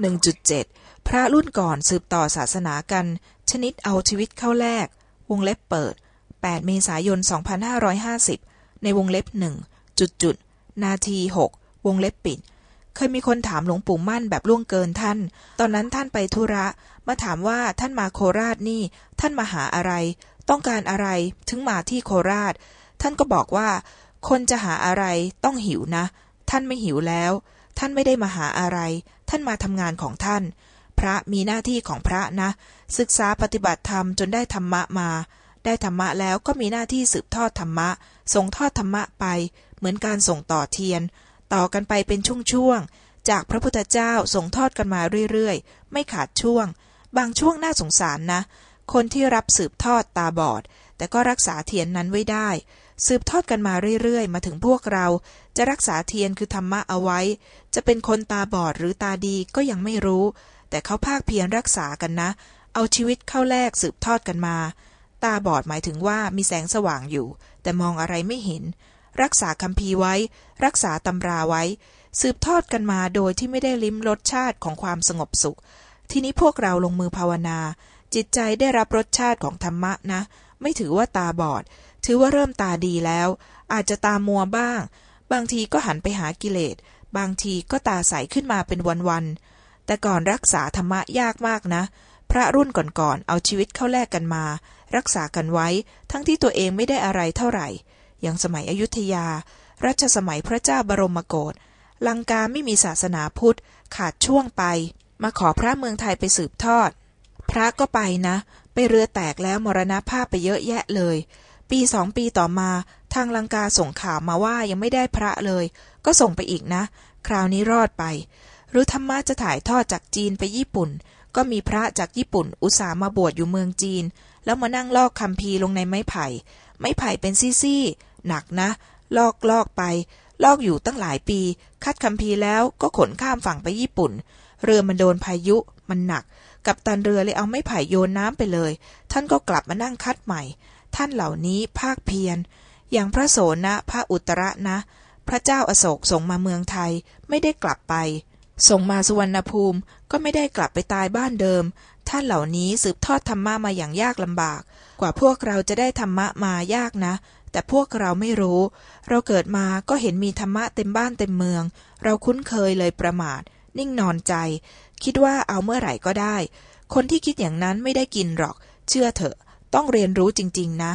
1.7 พระรุ่นก่อนสืบต่อศาสนากัน ชนิดเอาชีวิตเข้าแลก วงเล็บเปิด 8 เมษายน 2550 ในวงเล็บหนึ่งจุดจุดนาที 6 วงเล็บปิด เคยมีคนถามหลวงปู่มั่นแบบล่วงเกินท่าน ตอนนั้นท่านไปธุระ มาถามว่าท่านมาโคราชนี่ ท่านมาหาอะไร ต้องการอะไร ถึงมาที่โคราช ท่านก็บอกว่า คนจะหาอะไรต้องหิวนะ ท่านไม่หิวแล้ว ท่านไม่ได้มาหาอะไร ท่านมาทำงานของท่าน พระมีหน้าที่ของพระนะ ศึกษาปฏิบัติธรรมจนได้ธรรมะมา ได้ธรรมะแล้วก็มีหน้าที่สืบทอดธรรมะ ส่งทอดธรรมะไป เหมือนการส่งต่อเทียน ต่อกันไปเป็นช่วงๆ จากพระพุทธเจ้าส่งทอดกันมาเรื่อยๆ ไม่ขาดช่วง บางช่วงน่าสงสารนะ คนที่รับสืบทอดตาบอด แต่ก็รักษาเทียนนั้นไว้ได้ สืบทอดกันมาเรื่อยๆ มาถึงพวกเรา จะรักษาเทียนคือธรรมะเอาไว้ จะเป็นคนตาบอดหรือตาดีก็ยังไม่รู้ แต่เขาภาคเพียรรักษากันนะ เอาชีวิตเข้าแลกสืบทอดกันมา ตาบอดหมายถึงว่ามีแสงสว่างอยู่ แต่มองอะไรไม่เห็น รักษาคำพีไว้ รักษาตำราไว้ สืบทอดกันมาโดยที่ไม่ได้ลิ้มรสชาติของความสงบสุข ทีนี้พวกเราลงมือภาวนา จิตใจได้รับรสชาติของธรรมะนะ ไม่ถือว่าตาบอด ถือว่าเริ่มตาดีแล้ว อาจจะตามัวบ้าง บางทีก็หันไปหากิเลส บางทีก็ตาใสขึ้นมาเป็นวันๆ แต่ก่อนรักษาธรรมะยากมากนะ พระรุ่นก่อนๆ เอาชีวิตเข้าแลกกันมา รักษากันไว้ ทั้งที่ตัวเองไม่ได้อะไรเท่าไหร่ อย่างสมัยอยุธยา รัชสมัยพระเจ้าบรมโกศลังกาไม่มีศาสนาพุทธ ขาดช่วงไป มาขอพระเมืองไทยไปสืบทอด พระก็ไปนะ ไปเรือแตกแล้วมรณภาพไปเยอะแยะเลย ปีสองปีต่อมาทางลังกาส่งข่าวมาว่ายังไม่ได้พระเลย ก็ส่งไปอีกนะ คราวนี้รอดไป หรือธรรมะจะถ่ายทอดจากจีนไปญี่ปุ่น ก็มีพระจากญี่ปุ่น อุตส่าห์มาบวชอยู่เมืองจีน แล้วมานั่งลอกคำพีลงในไม้ไผ่ ไม้ไผ่เป็นซี่ๆหนักนะ ลอกลอกไป ลอกอยู่ตั้งหลายปี คัดคำพีแล้วก็ขนข้ามฝั่งไปญี่ปุ่น เรือมันโดนพายุมันหนัก กับตันเรือเลยเอาไม้ไผ่โยนน้ำไปเลย ท่านก็กลับมานั่งคัดใหม่ ท่านเหล่านี้ภาคเพียร อย่างพระโสนะ พระอุตระนะ พระเจ้าอโศกส่งมาเมืองไทยไม่ได้กลับไป ส่งมาสุวรรณภูมิก็ไม่ได้กลับไปตายบ้านเดิม ท่านเหล่านี้สืบทอดธรรมะมาอย่างยากลำบาก กว่าพวกเราจะได้ธรรมะมายากนะแต่พวกเราไม่รู้ เราเกิดมาก็เห็นมีธรรมะเต็มบ้านเต็มเมือง เราคุ้นเคยเลยประมาท นิ่งนอนใจ คิดว่าเอาเมื่อไหร่ก็ได้ คนที่คิดอย่างนั้นไม่ได้กินหรอก เชื่อเถอะ ต้องเรียนรู้จริง ๆ นะ